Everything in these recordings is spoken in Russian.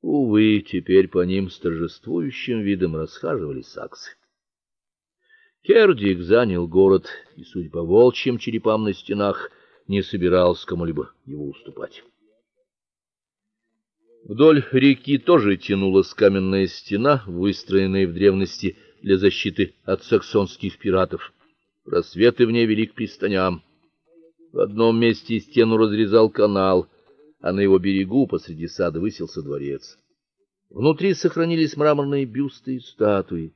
Увы, теперь по ним с торжествующим видом расхаживали саксы. Кердик занял город, и, судя по волчьим черепам на стенах, не собирался кому-либо его уступать. Вдоль реки тоже тянулась каменная стена, выстроенная в древности для защиты от саксонских пиратов. Просветы в ней вели к пристаням. В одном месте стену разрезал канал, а на его берегу посреди сада высился дворец. Внутри сохранились мраморные бюсты и статуи,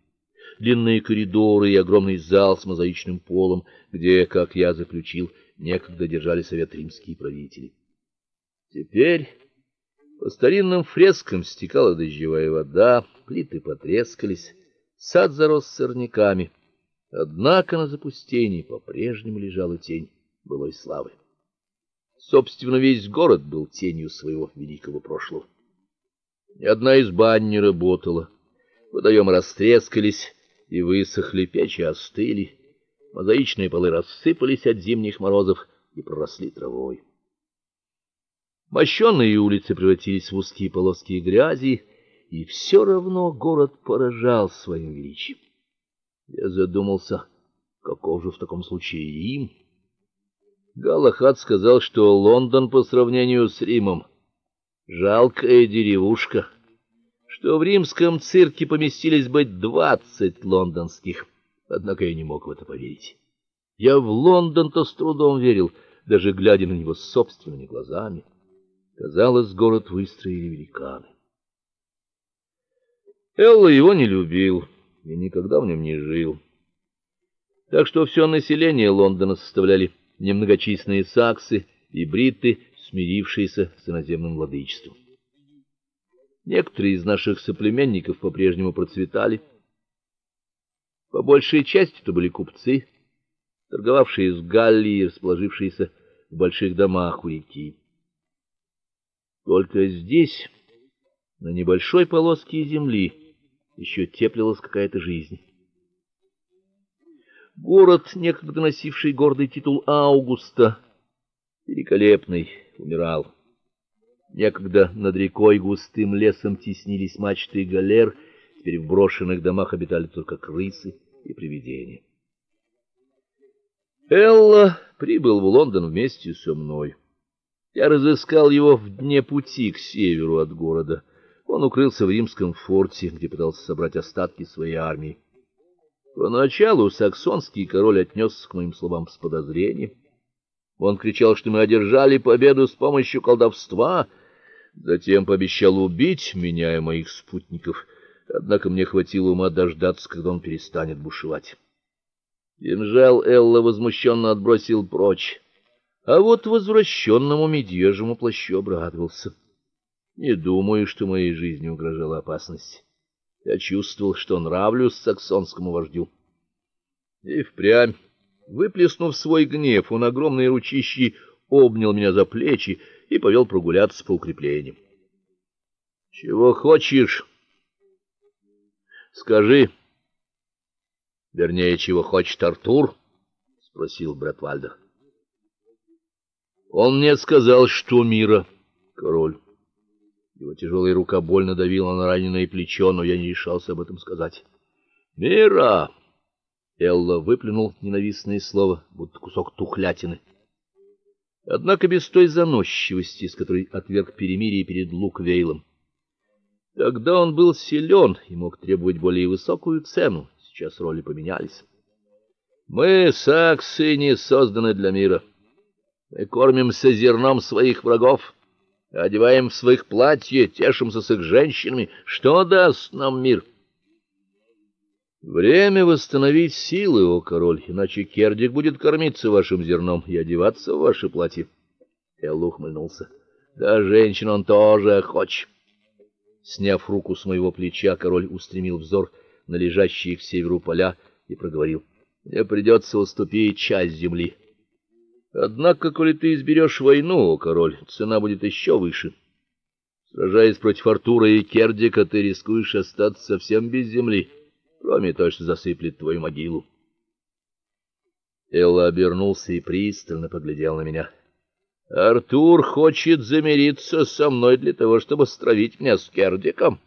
длинные коридоры и огромный зал с мозаичным полом, где, как я заключил, некогда держали совет римские правители. Теперь по старинным фрескам стекала дождевая вода, плиты потрескались, сад зарос сорняками. Однако на запустении по-прежнему лежала тень былой славы. Собственно, весь город был тенью своего великого прошлого. Ни одна изба не работала. Водоемы растрескались и высохли, печи остыли, мозаичные полы рассыпались от зимних морозов и проросли травой. Мощенные улицы превратились в узкие полоски грязи, и все равно город поражал своим величием. Я задумался, каков же в таком случае Рим? Галахад сказал, что Лондон по сравнению с Римом жалкая деревушка, что в римском цирке поместились бы двадцать лондонских. Однако я не мог в это поверить. Я в Лондон-то с трудом верил, даже глядя на него собственными глазами. Казалось, город выстроили великаны. Элла его не любил и никогда в нем не жил. Так что все население Лондона составляли немногочисленные саксы и бритты, смирившиеся с иноземным владычеством. Некоторые из наших соплеменников по-прежнему процветали. По большей части это были купцы, торговавшие с Галлией расположившиеся в больших домах у реки. Только здесь, на небольшой полоске земли, еще теплилась какая-то жизнь. Город, некогда носивший гордый титул Аугуста, великолепный, умирал. Некогда над рекой густым лесом теснились мачты галер, теперь в брошенных домах обитали только крысы и привидения. Элла прибыл в Лондон вместе со мной. Я разыскал его в дне пути к северу от города. Он укрылся в римском форте, где пытался собрать остатки своей армии. Поначалу саксонский король отнесся к моим словам с подозрением. Он кричал, что мы одержали победу с помощью колдовства, затем пообещал убить меня и моих спутников. Однако мне хватило ума дождаться, когда он перестанет бушевать. Кинжал Элла возмущенно отбросил прочь. А вот возвращенному медвежьему плащу обрадовался. Не думаю, что моей жизни угрожала опасность. Я чувствовал, что нравлюсь саксонскому вождю. И впрямь, выплеснув свой гнев, он огромной ручищей обнял меня за плечи и повел прогуляться по укреплениям. Чего хочешь? Скажи. Вернее, чего хочет Артур? спросил брат Вальдер. Он мне сказал, что мира, король. Его тяжелая рука больно давила на раненое плечо, но я не решался об этом сказать. Мира. Элла выплюнул ненавистное слово, будто кусок тухлятины. Однако без той заносчивости, с которой отверг перемирие перед Луквейлом. Тогда он был силен и мог требовать более высокую цену. Сейчас роли поменялись. Мы, саксы, не созданы для мира. Мы кормимся зерном своих врагов, одеваем в своих платья, тешимся с их женщинами. Что даст нам мир? Время восстановить силы, о король, иначе Кердик будет кормиться вашим зерном и одеваться в ваше платье. Элл ухмыльнулся. Да женщин он тоже хочет. Сняв руку с моего плеча, король устремил взор на лежащие к северу поля и проговорил: "Мне придется уступить часть земли. Однако, коли ты изберешь войну, о король, цена будет еще выше. Сражаясь против Артура и Кердика, ты рискуешь остаться совсем без земли, кроме того, что засыплет твою могилу. Элла обернулся и пристально поглядел на меня. Артур хочет замириться со мной для того, чтобы стравить меня с Кердиком.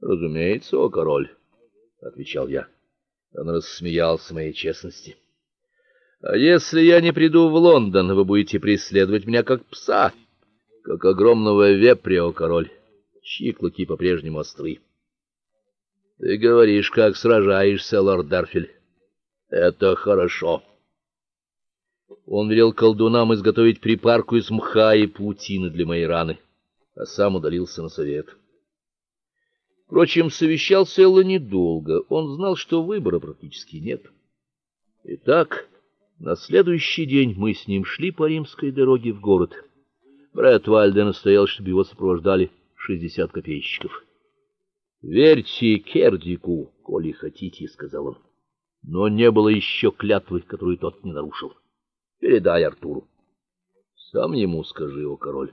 Разумеется, о король, отвечал я. Он рассмеялся моей честности. А если я не приду в Лондон, вы будете преследовать меня как пса, как огромного вепря, о король. Чьи клыки по-прежнему остры. Ты говоришь, как сражаешься, лорд Дарфиль. Это хорошо. Он велел колдунам изготовить припарку из мха и паутины для моей раны, а сам удалился на совет. Впрочем, совещался Элла недолго. Он знал, что выбора практически нет. Итак, на следующий день мы с ним шли по римской дороге в город. Брэд Вальден настоял, чтобы его сопровождали шестьдесят копейщиков. Верьте Кердику, коли хотите, сказал он. Но не было еще клятвы, которую тот не нарушил. Передай Артуру. Сам ему скажи, о король.